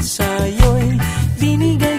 sa'yo'y binigay